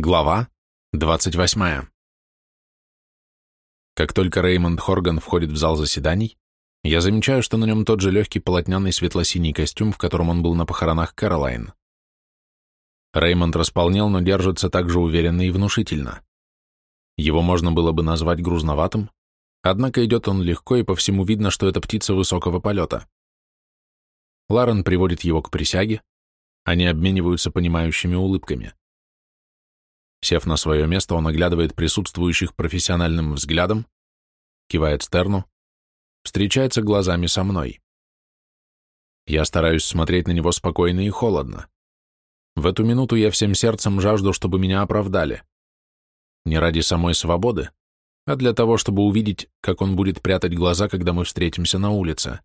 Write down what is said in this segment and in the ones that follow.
Глава 28. Как только Реймонд Хорган входит в зал заседаний, я замечаю, что на нем тот же легкий полотняный светло-синий костюм, в котором он был на похоронах Кэролайн. Реймонд располнел, но держится также уверенно и внушительно. Его можно было бы назвать грузноватым, однако идет он легко, и по всему видно, что это птица высокого полета. Ларен приводит его к присяге, они обмениваются понимающими улыбками. Сев на свое место, он оглядывает присутствующих профессиональным взглядом, кивает Стерну, встречается глазами со мной. Я стараюсь смотреть на него спокойно и холодно. В эту минуту я всем сердцем жажду, чтобы меня оправдали. Не ради самой свободы, а для того, чтобы увидеть, как он будет прятать глаза, когда мы встретимся на улице.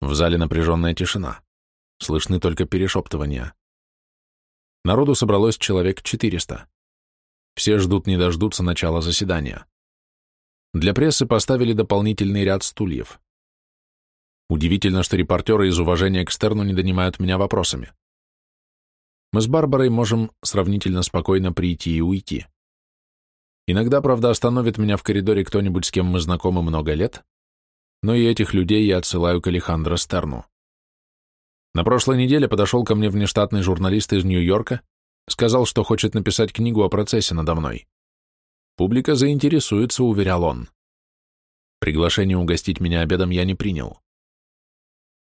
В зале напряженная тишина. Слышны только перешептывания. Народу собралось человек 400. Все ждут не дождутся начала заседания. Для прессы поставили дополнительный ряд стульев. Удивительно, что репортеры из уважения к Стерну не донимают меня вопросами. Мы с Барбарой можем сравнительно спокойно прийти и уйти. Иногда, правда, остановит меня в коридоре кто-нибудь, с кем мы знакомы много лет, но и этих людей я отсылаю к Алехандро Стерну. На прошлой неделе подошел ко мне внештатный журналист из Нью-Йорка, сказал, что хочет написать книгу о процессе надо мной. Публика заинтересуется, уверял он. Приглашение угостить меня обедом я не принял.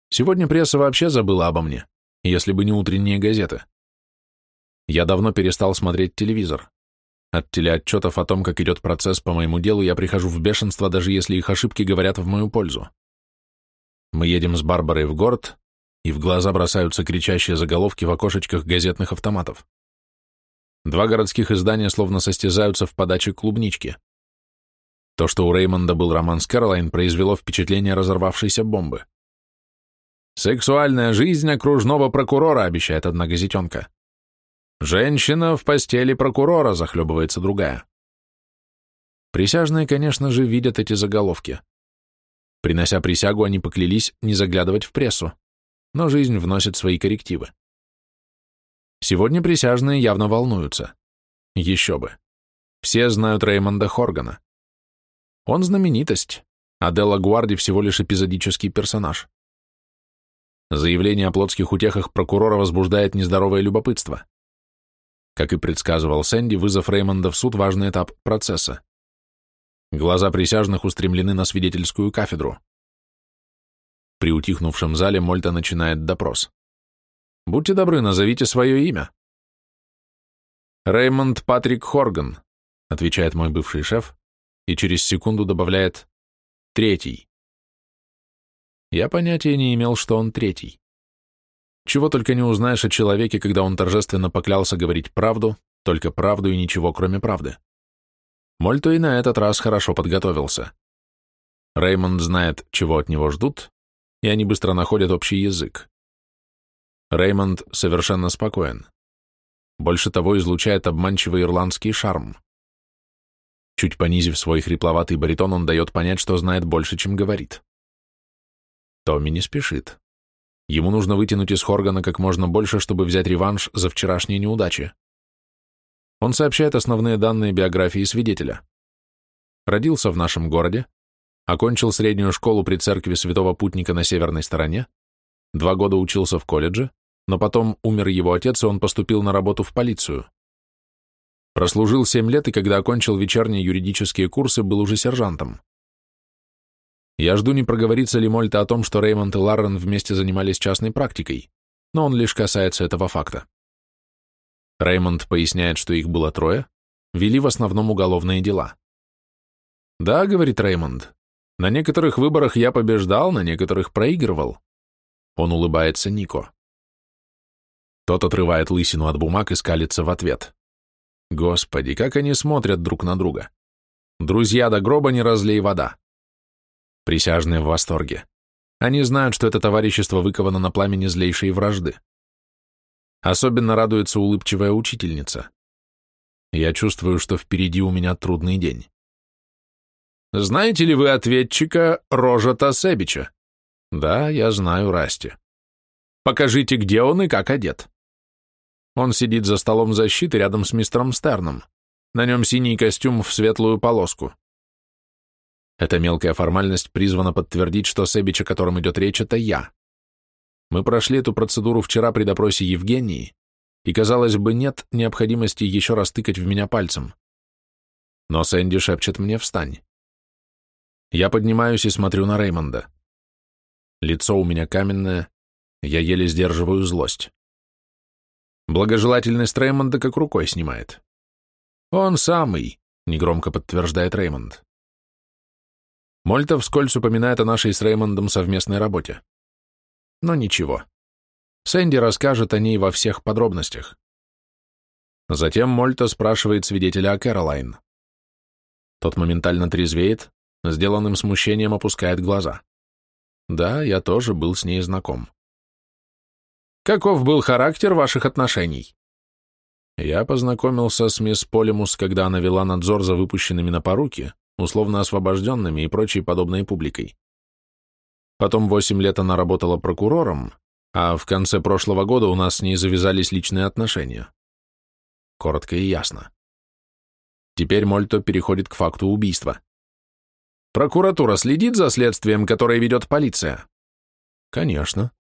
Сегодня пресса вообще забыла обо мне, если бы не утренние газеты. Я давно перестал смотреть телевизор. От телеотчетов о том, как идет процесс по моему делу, я прихожу в бешенство, даже если их ошибки говорят в мою пользу. Мы едем с Барбарой в город, и в глаза бросаются кричащие заголовки в окошечках газетных автоматов. Два городских издания словно состязаются в подаче клубнички. То, что у Реймонда был роман с Кэролайн, произвело впечатление разорвавшейся бомбы. «Сексуальная жизнь окружного прокурора», — обещает одна газетенка. «Женщина в постели прокурора», — захлебывается другая. Присяжные, конечно же, видят эти заголовки. Принося присягу, они поклялись не заглядывать в прессу но жизнь вносит свои коррективы. Сегодня присяжные явно волнуются. Еще бы. Все знают Реймонда Хоргана. Он знаменитость, а Делла Гуарди всего лишь эпизодический персонаж. Заявление о плотских утехах прокурора возбуждает нездоровое любопытство. Как и предсказывал Сэнди, вызов Реймонда в суд – важный этап процесса. Глаза присяжных устремлены на свидетельскую кафедру. При утихнувшем зале Мольта начинает допрос. «Будьте добры, назовите свое имя». «Реймонд Патрик Хорган», — отвечает мой бывший шеф, и через секунду добавляет «третий». Я понятия не имел, что он третий. Чего только не узнаешь о человеке, когда он торжественно поклялся говорить правду, только правду и ничего, кроме правды. Мольто и на этот раз хорошо подготовился. Реймонд знает, чего от него ждут, и они быстро находят общий язык. Реймонд совершенно спокоен. Больше того, излучает обманчивый ирландский шарм. Чуть понизив свой хрипловатый баритон, он дает понять, что знает больше, чем говорит. Томми не спешит. Ему нужно вытянуть из Хоргана как можно больше, чтобы взять реванш за вчерашние неудачи. Он сообщает основные данные биографии свидетеля. Родился в нашем городе, окончил среднюю школу при церкви Святого Путника на северной стороне, два года учился в колледже, но потом умер его отец, и он поступил на работу в полицию. Прослужил семь лет, и когда окончил вечерние юридические курсы, был уже сержантом. Я жду, не проговорится ли Мольта о том, что Реймонд и Ларрен вместе занимались частной практикой, но он лишь касается этого факта. Реймонд поясняет, что их было трое, вели в основном уголовные дела. «Да», — говорит Реймонд, на некоторых выборах я побеждал, на некоторых проигрывал. Он улыбается Нико. Тот отрывает лысину от бумаг и скалится в ответ. Господи, как они смотрят друг на друга. Друзья до гроба не разлей вода. Присяжные в восторге. Они знают, что это товарищество выковано на пламени злейшей вражды. Особенно радуется улыбчивая учительница. Я чувствую, что впереди у меня трудный день. Знаете ли вы ответчика Рожа Тасебича? Да, я знаю Расти. Покажите, где он и как одет. Он сидит за столом защиты рядом с мистером Стерном. На нем синий костюм в светлую полоску. Эта мелкая формальность призвана подтвердить, что Себич, о котором идет речь, это я. Мы прошли эту процедуру вчера при допросе Евгении, и, казалось бы, нет необходимости еще раз тыкать в меня пальцем. Но Сэнди шепчет мне «встань». Я поднимаюсь и смотрю на Реймонда. Лицо у меня каменное, я еле сдерживаю злость. Благожелательность Реймонда как рукой снимает. «Он самый», — негромко подтверждает Реймонд. Мольта вскользь упоминает о нашей с Реймондом совместной работе. Но ничего. Сэнди расскажет о ней во всех подробностях. Затем Мольта спрашивает свидетеля о Кэролайн. Тот моментально трезвеет, сделанным смущением опускает глаза. Да, я тоже был с ней знаком. Каков был характер ваших отношений? Я познакомился с мисс Полимус, когда она вела надзор за выпущенными на поруки, условно освобожденными и прочей подобной публикой. Потом восемь лет она работала прокурором, а в конце прошлого года у нас с ней завязались личные отношения. Коротко и ясно. Теперь Мольто переходит к факту убийства. Прокуратура следит за следствием, которое ведет полиция? Конечно.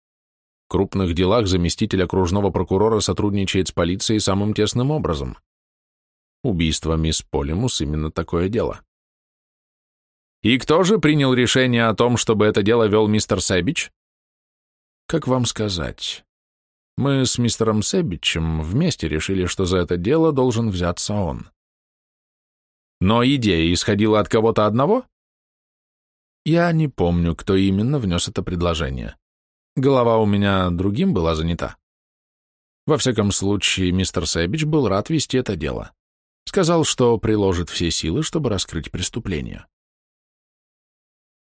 В крупных делах заместитель окружного прокурора сотрудничает с полицией самым тесным образом. Убийство мисс Полимус именно такое дело. И кто же принял решение о том, чтобы это дело вел мистер Сэбич? Как вам сказать? Мы с мистером Сэбичем вместе решили, что за это дело должен взяться он. Но идея исходила от кого-то одного? Я не помню, кто именно внес это предложение. Голова у меня другим была занята. Во всяком случае, мистер Сэбич был рад вести это дело. Сказал, что приложит все силы, чтобы раскрыть преступление.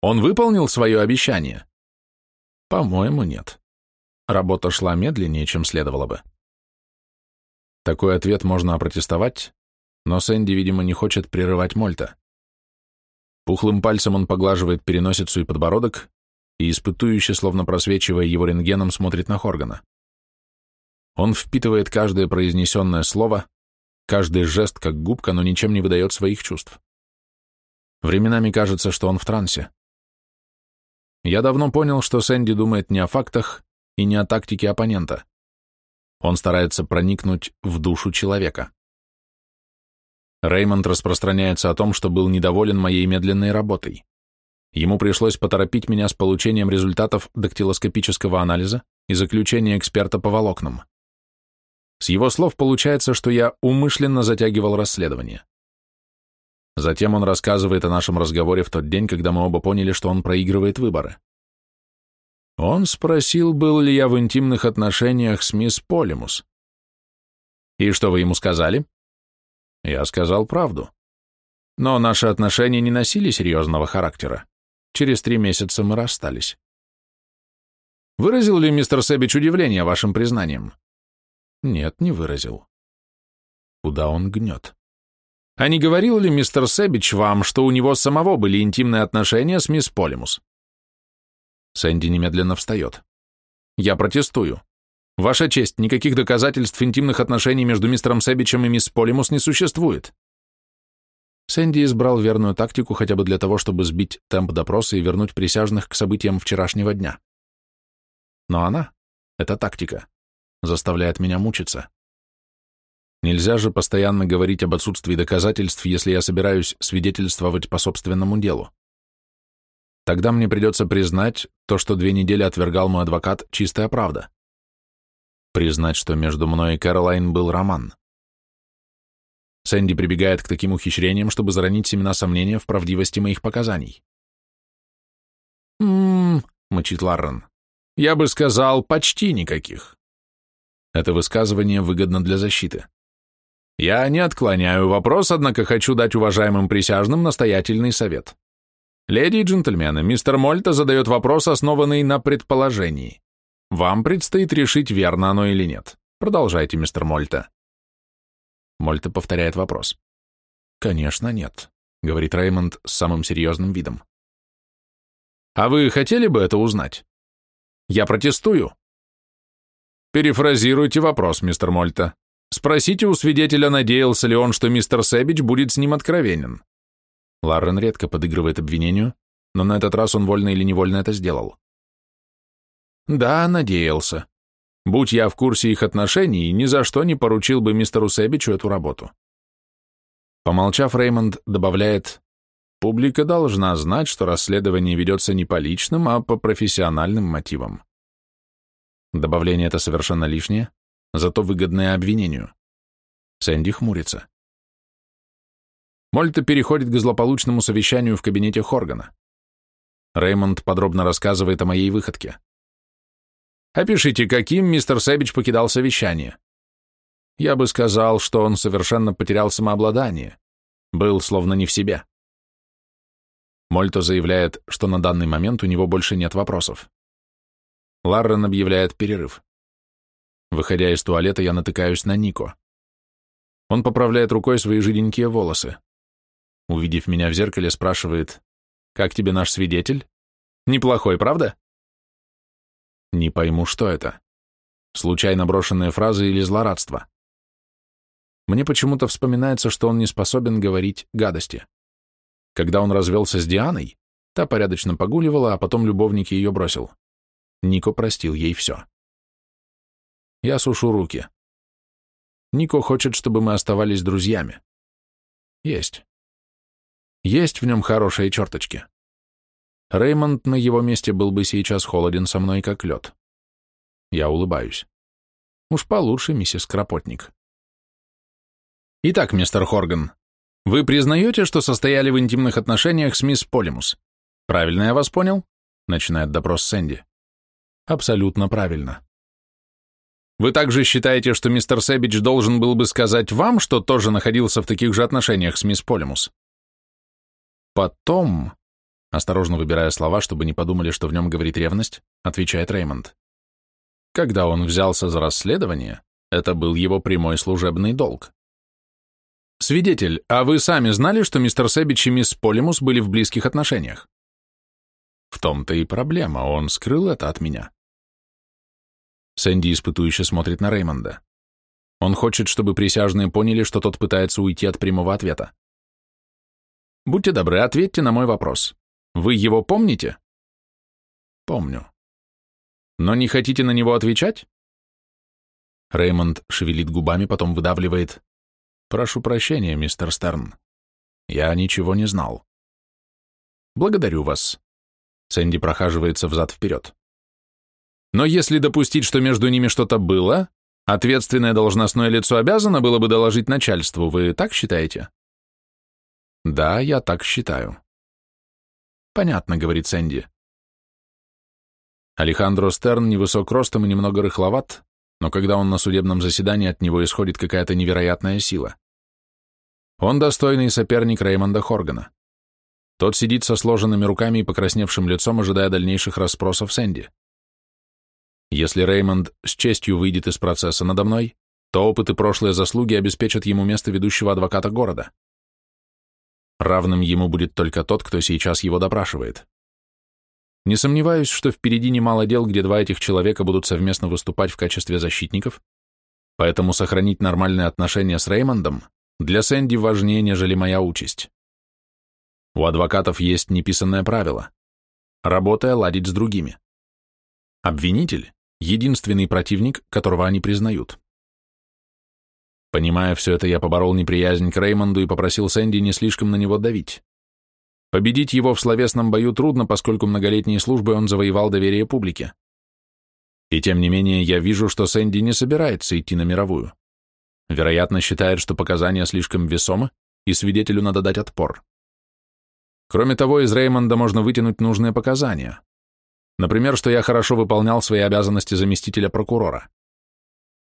Он выполнил свое обещание? По-моему, нет. Работа шла медленнее, чем следовало бы. Такой ответ можно опротестовать, но Сэнди, видимо, не хочет прерывать Мольта. Пухлым пальцем он поглаживает переносицу и подбородок и, испытующе, словно просвечивая его рентгеном, смотрит на Хоргана. Он впитывает каждое произнесенное слово, каждый жест как губка, но ничем не выдает своих чувств. Временами кажется, что он в трансе. Я давно понял, что Сэнди думает не о фактах и не о тактике оппонента. Он старается проникнуть в душу человека. Реймонд распространяется о том, что был недоволен моей медленной работой. Ему пришлось поторопить меня с получением результатов дактилоскопического анализа и заключения эксперта по волокнам. С его слов получается, что я умышленно затягивал расследование. Затем он рассказывает о нашем разговоре в тот день, когда мы оба поняли, что он проигрывает выборы. Он спросил, был ли я в интимных отношениях с мисс Полимус. «И что вы ему сказали?» Я сказал правду. Но наши отношения не носили серьезного характера. Через три месяца мы расстались. Выразил ли мистер Сэбич удивление вашим признанием? Нет, не выразил. Куда он гнет? А не говорил ли мистер Сэбич вам, что у него самого были интимные отношения с мисс Полимус? Сэнди немедленно встает. Я протестую. Ваша честь, никаких доказательств интимных отношений между мистером Сэбичем и мисс Полимус не существует. Сэнди избрал верную тактику хотя бы для того, чтобы сбить темп допроса и вернуть присяжных к событиям вчерашнего дня. Но она, эта тактика, заставляет меня мучиться. Нельзя же постоянно говорить об отсутствии доказательств, если я собираюсь свидетельствовать по собственному делу. Тогда мне придется признать то, что две недели отвергал мой адвокат, чистая правда признать, что между мной и Кэролайн был роман. Сэнди прибегает к таким ухищрениям, чтобы заронить семена сомнения в правдивости моих показаний. «М-м-м», мочит Ларрен, — «я бы сказал, почти никаких». Это высказывание выгодно для защиты. Я не отклоняю вопрос, однако хочу дать уважаемым присяжным настоятельный совет. Леди и джентльмены, мистер Мольта задает вопрос, основанный на предположении. Вам предстоит решить, верно оно или нет. Продолжайте, мистер Мольта. Мольта повторяет вопрос. Конечно, нет, говорит Реймонд с самым серьезным видом. А вы хотели бы это узнать? Я протестую. Перефразируйте вопрос, мистер Мольта. Спросите у свидетеля, надеялся ли он, что мистер Сэбидж будет с ним откровенен. Ларрен редко подыгрывает обвинению, но на этот раз он вольно или невольно это сделал. Да, надеялся. Будь я в курсе их отношений, ни за что не поручил бы мистеру Сэбичу эту работу. Помолчав, Реймонд добавляет, «Публика должна знать, что расследование ведется не по личным, а по профессиональным мотивам». Добавление это совершенно лишнее, зато выгодное обвинению. Сэнди хмурится. Мольта переходит к злополучному совещанию в кабинете Хоргана. Реймонд подробно рассказывает о моей выходке. Опишите, каким мистер Сэбич покидал совещание. Я бы сказал, что он совершенно потерял самообладание. Был словно не в себе. Мольто заявляет, что на данный момент у него больше нет вопросов. Ларрен объявляет перерыв. Выходя из туалета, я натыкаюсь на Нико. Он поправляет рукой свои жиденькие волосы. Увидев меня в зеркале, спрашивает, «Как тебе наш свидетель? Неплохой, правда?» Не пойму, что это. Случайно брошенные фразы или злорадство. Мне почему-то вспоминается, что он не способен говорить гадости. Когда он развелся с Дианой, та порядочно погуливала, а потом любовник ее бросил. Нико простил ей все. Я сушу руки. Нико хочет, чтобы мы оставались друзьями. Есть. Есть в нем хорошие черточки. Реймонд на его месте был бы сейчас холоден со мной, как лед. Я улыбаюсь. Уж получше, миссис Кропотник. Итак, мистер Хорган, вы признаете, что состояли в интимных отношениях с мисс Полимус? Правильно я вас понял? Начинает допрос Сэнди. Абсолютно правильно. Вы также считаете, что мистер Сэбидж должен был бы сказать вам, что тоже находился в таких же отношениях с мисс Полимус? Потом, осторожно выбирая слова, чтобы не подумали, что в нем говорит ревность, отвечает Реймонд. Когда он взялся за расследование, это был его прямой служебный долг. Свидетель, а вы сами знали, что мистер Сэбич и мисс Полимус были в близких отношениях? В том-то и проблема, он скрыл это от меня. Сэнди испытующе смотрит на Реймонда. Он хочет, чтобы присяжные поняли, что тот пытается уйти от прямого ответа. Будьте добры, ответьте на мой вопрос. Вы его помните? Помню. Но не хотите на него отвечать? Реймонд шевелит губами, потом выдавливает. Прошу прощения, мистер Стерн. Я ничего не знал. Благодарю вас. Сэнди прохаживается взад-вперед. Но если допустить, что между ними что-то было, ответственное должностное лицо обязано было бы доложить начальству, вы так считаете? Да, я так считаю. Понятно, говорит Сэнди. Алехандро Стерн невысок ростом и немного рыхловат, но когда он на судебном заседании, от него исходит какая-то невероятная сила. Он достойный соперник Реймонда Хоргана. Тот сидит со сложенными руками и покрасневшим лицом, ожидая дальнейших расспросов Сэнди. Если Реймонд с честью выйдет из процесса надо мной, то опыт и прошлые заслуги обеспечат ему место ведущего адвоката города. Равным ему будет только тот, кто сейчас его допрашивает. Не сомневаюсь, что впереди немало дел, где два этих человека будут совместно выступать в качестве защитников, поэтому сохранить нормальные отношения с Реймондом для Сэнди важнее, нежели моя участь. У адвокатов есть неписанное правило – работая ладить с другими. Обвинитель единственный противник, которого они признают. Понимая все это, я поборол неприязнь к Реймонду и попросил Сэнди не слишком на него давить. Победить его в словесном бою трудно, поскольку многолетней службой он завоевал доверие публики. И тем не менее, я вижу, что Сэнди не собирается идти на мировую. Вероятно, считает, что показания слишком весомы, и свидетелю надо дать отпор. Кроме того, из Реймонда можно вытянуть нужные показания. Например, что я хорошо выполнял свои обязанности заместителя прокурора.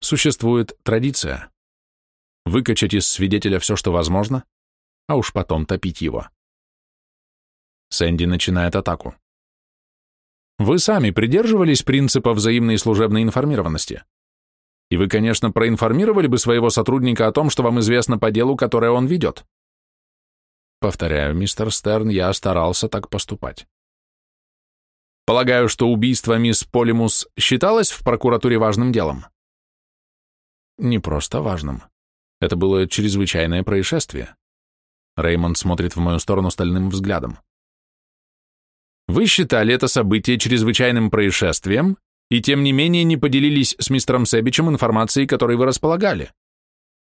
Существует традиция. Выкачать из свидетеля все, что возможно, а уж потом топить его. Сэнди начинает атаку. Вы сами придерживались принципа взаимной служебной информированности. И вы, конечно, проинформировали бы своего сотрудника о том, что вам известно по делу, которое он ведет. Повторяю, мистер Стерн, я старался так поступать. Полагаю, что убийство мисс Полимус считалось в прокуратуре важным делом? Не просто важным. Это было чрезвычайное происшествие. Реймонд смотрит в мою сторону стальным взглядом. Вы считали это событие чрезвычайным происшествием и тем не менее не поделились с мистером Себичем информацией, которой вы располагали.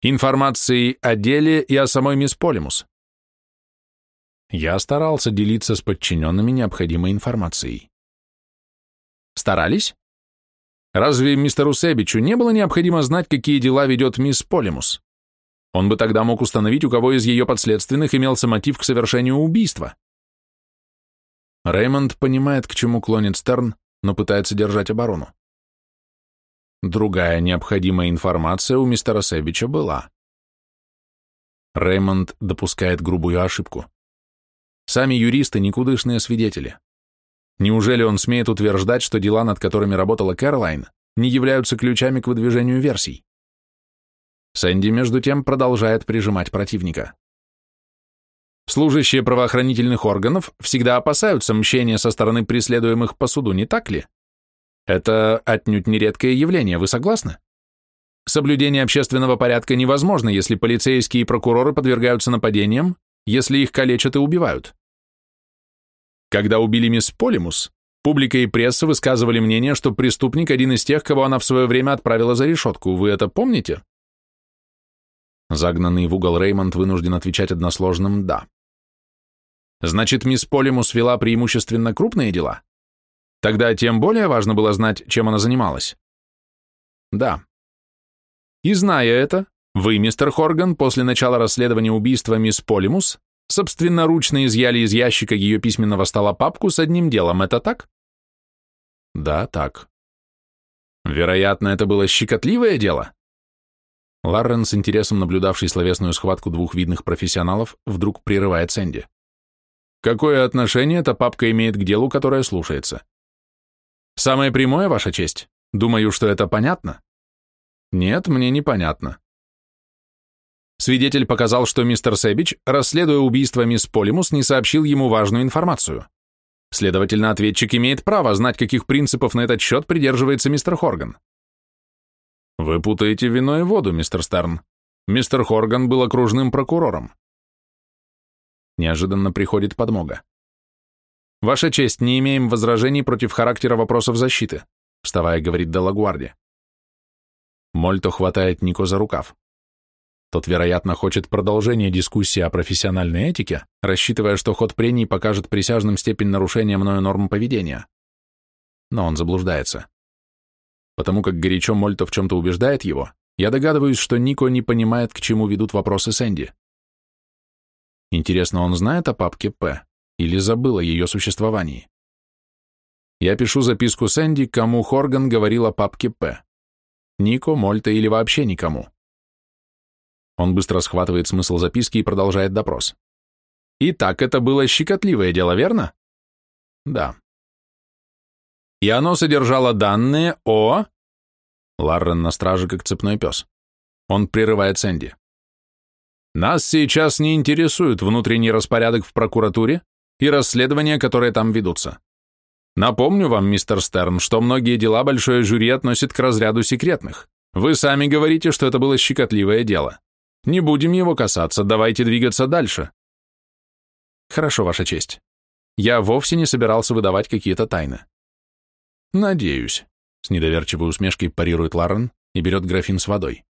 Информацией о деле и о самой мисс Полимус. Я старался делиться с подчиненными необходимой информацией. Старались? Разве мистеру Себичу не было необходимо знать, какие дела ведет мисс Полимус? Он бы тогда мог установить, у кого из ее подследственных имелся мотив к совершению убийства. Реймонд понимает, к чему клонит Стерн, но пытается держать оборону. Другая необходимая информация у мистера Себича была. Реймонд допускает грубую ошибку. Сами юристы – никудышные свидетели. Неужели он смеет утверждать, что дела, над которыми работала Кэролайн, не являются ключами к выдвижению версий? Сэнди, между тем, продолжает прижимать противника. Служащие правоохранительных органов всегда опасаются мщения со стороны преследуемых по суду, не так ли? Это отнюдь не редкое явление, вы согласны? Соблюдение общественного порядка невозможно, если полицейские и прокуроры подвергаются нападениям, если их калечат и убивают. Когда убили мисс Полимус, публика и пресса высказывали мнение, что преступник один из тех, кого она в свое время отправила за решетку. Вы это помните? Загнанный в угол Реймонд вынужден отвечать односложным «да». Значит, мисс Полимус вела преимущественно крупные дела? Тогда тем более важно было знать, чем она занималась. Да. И зная это, вы, мистер Хорган, после начала расследования убийства мисс Полимус, собственноручно изъяли из ящика ее письменного стола папку с одним делом, это так? Да, так. Вероятно, это было щекотливое дело? Ларрен, с интересом наблюдавший словесную схватку двух видных профессионалов, вдруг прерывает Сэнди. Какое отношение эта папка имеет к делу, которое слушается? Самое прямое, Ваша честь. Думаю, что это понятно. Нет, мне непонятно. Свидетель показал, что мистер Сэбич, расследуя убийство мисс Полимус, не сообщил ему важную информацию. Следовательно, ответчик имеет право знать, каких принципов на этот счет придерживается мистер Хорган. Вы путаете вино и воду, мистер Стерн. Мистер Хорган был окружным прокурором. Неожиданно приходит подмога. «Ваша честь, не имеем возражений против характера вопросов защиты», вставая, говорит Делагуарди. Мольто хватает Нико за рукав. Тот, вероятно, хочет продолжения дискуссии о профессиональной этике, рассчитывая, что ход прений покажет присяжным степень нарушения мною норм поведения. Но он заблуждается. Потому как горячо Мольто в чем-то убеждает его, я догадываюсь, что Нико не понимает, к чему ведут вопросы Сэнди. Интересно, он знает о папке П или забыл о ее существовании? Я пишу записку Сэнди, кому Хорган говорил о папке П. Нико, Мольта или вообще никому. Он быстро схватывает смысл записки и продолжает допрос. Итак, это было щекотливое дело, верно? Да. И оно содержало данные о... Ларрен на страже, как цепной пес. Он прерывает Сэнди. Нас сейчас не интересует внутренний распорядок в прокуратуре и расследования, которые там ведутся. Напомню вам, мистер Стерн, что многие дела большое жюри относит к разряду секретных. Вы сами говорите, что это было щекотливое дело. Не будем его касаться, давайте двигаться дальше. Хорошо, Ваша честь. Я вовсе не собирался выдавать какие-то тайны. Надеюсь, с недоверчивой усмешкой парирует Ларен и берет графин с водой.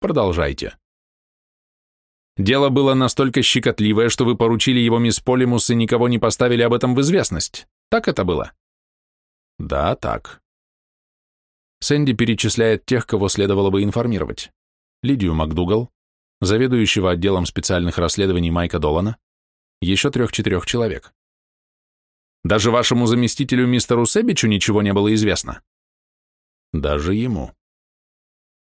Продолжайте. Дело было настолько щекотливое, что вы поручили его мисс Полимус и никого не поставили об этом в известность. Так это было? Да, так. Сэнди перечисляет тех, кого следовало бы информировать. Лидию МакДугал, заведующего отделом специальных расследований Майка Долана, еще трех-четырех человек. Даже вашему заместителю мистеру Себичу ничего не было известно. Даже ему.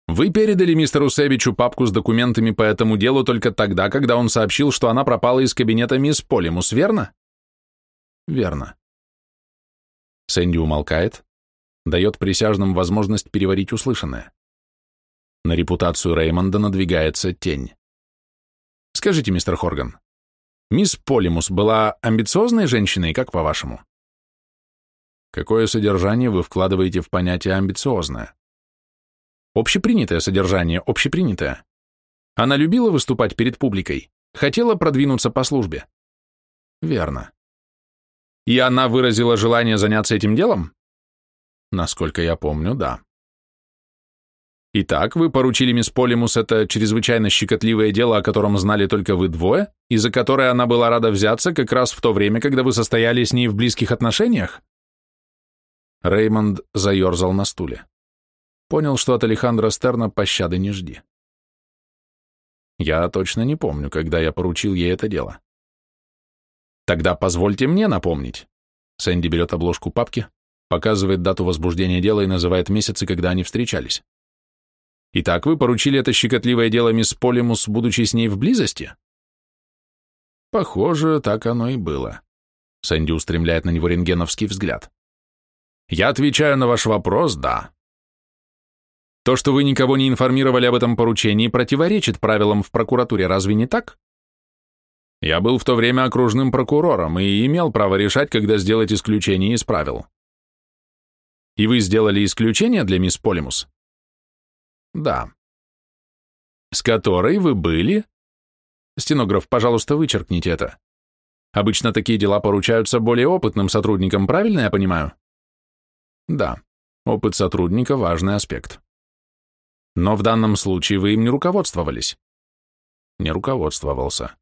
Вы передали мистеру Севичу папку с документами по этому делу только тогда, когда он сообщил, что она пропала из кабинета мисс Полимус, верно? Верно. Сэнди умолкает, дает присяжным возможность переварить услышанное. На репутацию Реймонда надвигается тень. Скажите, мистер Хорган, мисс Полимус была амбициозной женщиной, как по-вашему? Какое содержание вы вкладываете в понятие амбициозное? Общепринятое содержание, общепринятое. Она любила выступать перед публикой, хотела продвинуться по службе. Верно. И она выразила желание заняться этим делом? Насколько я помню, да. Итак, вы поручили мисс Полимус это чрезвычайно щекотливое дело, о котором знали только вы двое, и за которое она была рада взяться как раз в то время, когда вы состояли с ней в близких отношениях? Реймонд заерзал на стуле. Понял, что от Алехандро Стерна пощады не жди. Я точно не помню, когда я поручил ей это дело. Тогда позвольте мне напомнить. Сэнди берет обложку папки, показывает дату возбуждения дела и называет месяцы, когда они встречались. Итак, вы поручили это щекотливое дело мисс Полимус, будучи с ней в близости? Похоже, так оно и было. Сэнди устремляет на него рентгеновский взгляд. Я отвечаю на ваш вопрос, да. То, что вы никого не информировали об этом поручении, противоречит правилам в прокуратуре, разве не так? Я был в то время окружным прокурором и имел право решать, когда сделать исключение из правил. И вы сделали исключение для мисс Полимус? Да. С которой вы были? Стенограф, пожалуйста, вычеркните это. Обычно такие дела поручаются более опытным сотрудникам, правильно я понимаю? Да. Опыт сотрудника – важный аспект. Но в данном случае вы им не руководствовались? Не руководствовался.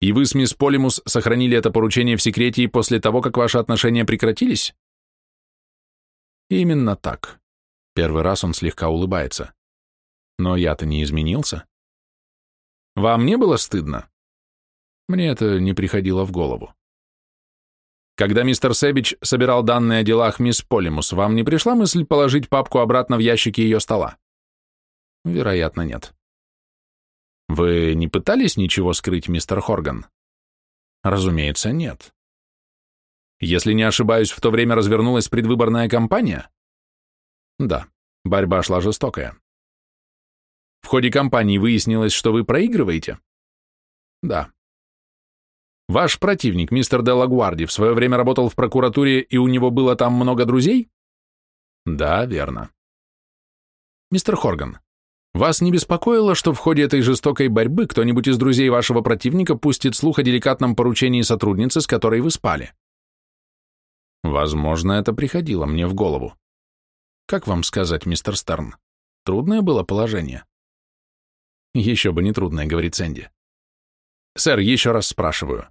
И вы с мисс Полимус сохранили это поручение в секрете и после того, как ваши отношения прекратились? Именно так. Первый раз он слегка улыбается. Но я-то не изменился. Вам не было стыдно? Мне это не приходило в голову. Когда мистер Сэбич собирал данные о делах мисс Полимус, вам не пришла мысль положить папку обратно в ящики ее стола? Вероятно, нет. Вы не пытались ничего скрыть, мистер Хорган? Разумеется, нет. Если не ошибаюсь, в то время развернулась предвыборная кампания? Да, борьба шла жестокая. В ходе кампании выяснилось, что вы проигрываете? Да. Ваш противник, мистер Делагуарди, в свое время работал в прокуратуре, и у него было там много друзей? Да, верно. Мистер Хорган, вас не беспокоило, что в ходе этой жестокой борьбы кто-нибудь из друзей вашего противника пустит слух о деликатном поручении сотрудницы, с которой вы спали? Возможно, это приходило мне в голову. Как вам сказать, мистер Стерн? Трудное было положение. Еще бы не трудное, говорит Сэнди. Сэр, еще раз спрашиваю.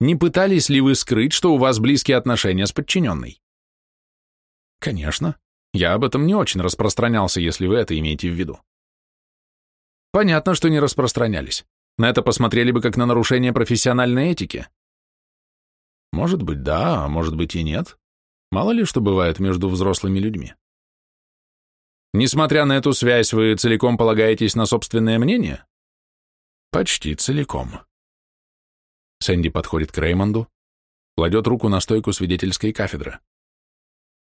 Не пытались ли вы скрыть, что у вас близкие отношения с подчиненной? Конечно. Я об этом не очень распространялся, если вы это имеете в виду. Понятно, что не распространялись. На это посмотрели бы как на нарушение профессиональной этики. Может быть, да, а может быть и нет. Мало ли что бывает между взрослыми людьми. Несмотря на эту связь, вы целиком полагаетесь на собственное мнение? Почти целиком. Сэнди подходит к Реймонду, кладет руку на стойку свидетельской кафедры.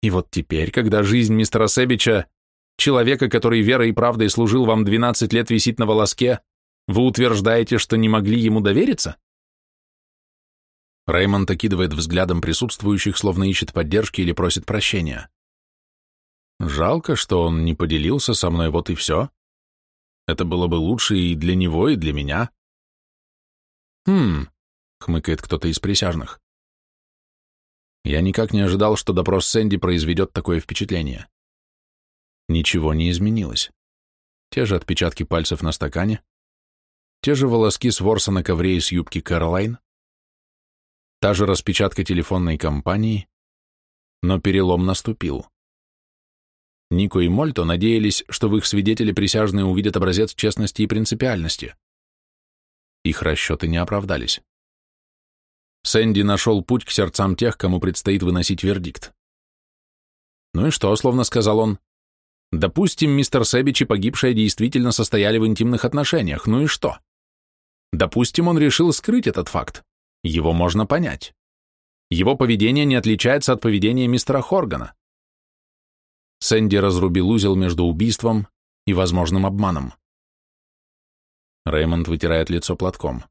И вот теперь, когда жизнь мистера Себича, человека, который верой и правдой служил вам 12 лет, висит на волоске, вы утверждаете, что не могли ему довериться? Реймонд окидывает взглядом присутствующих, словно ищет поддержки или просит прощения. Жалко, что он не поделился со мной, вот и все. Это было бы лучше и для него, и для меня. Хм, хмыкает кто-то из присяжных. Я никак не ожидал, что допрос Сэнди произведет такое впечатление. Ничего не изменилось. Те же отпечатки пальцев на стакане, те же волоски с ворса на ковре из юбки Кэролайн, та же распечатка телефонной компании, но перелом наступил. Нико и Мольто надеялись, что в их свидетеле присяжные увидят образец честности и принципиальности. Их расчеты не оправдались. Сэнди нашел путь к сердцам тех, кому предстоит выносить вердикт. «Ну и что?» — словно сказал он. «Допустим, мистер Сэбич и погибшая действительно состояли в интимных отношениях. Ну и что?» «Допустим, он решил скрыть этот факт. Его можно понять. Его поведение не отличается от поведения мистера Хоргана. Сэнди разрубил узел между убийством и возможным обманом. Рэймонд вытирает лицо платком.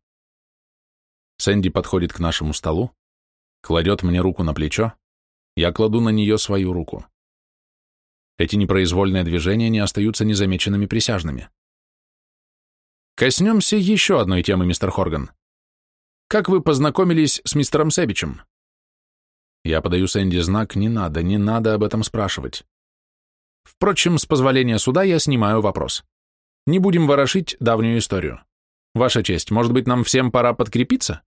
Сэнди подходит к нашему столу, кладет мне руку на плечо, я кладу на нее свою руку. Эти непроизвольные движения не остаются незамеченными присяжными. Коснемся еще одной темы, мистер Хорган. Как вы познакомились с мистером Себичем? Я подаю Сэнди знак, не надо, не надо об этом спрашивать. Впрочем, с позволения суда я снимаю вопрос. Не будем ворошить давнюю историю. Ваша честь, может быть, нам всем пора подкрепиться?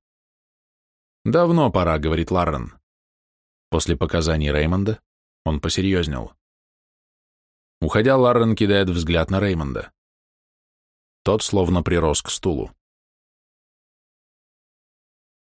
Давно пора, говорит Ларрен. После показаний Реймонда он посерьезнел. Уходя, Ларрен кидает взгляд на Реймонда. Тот словно прирос к стулу.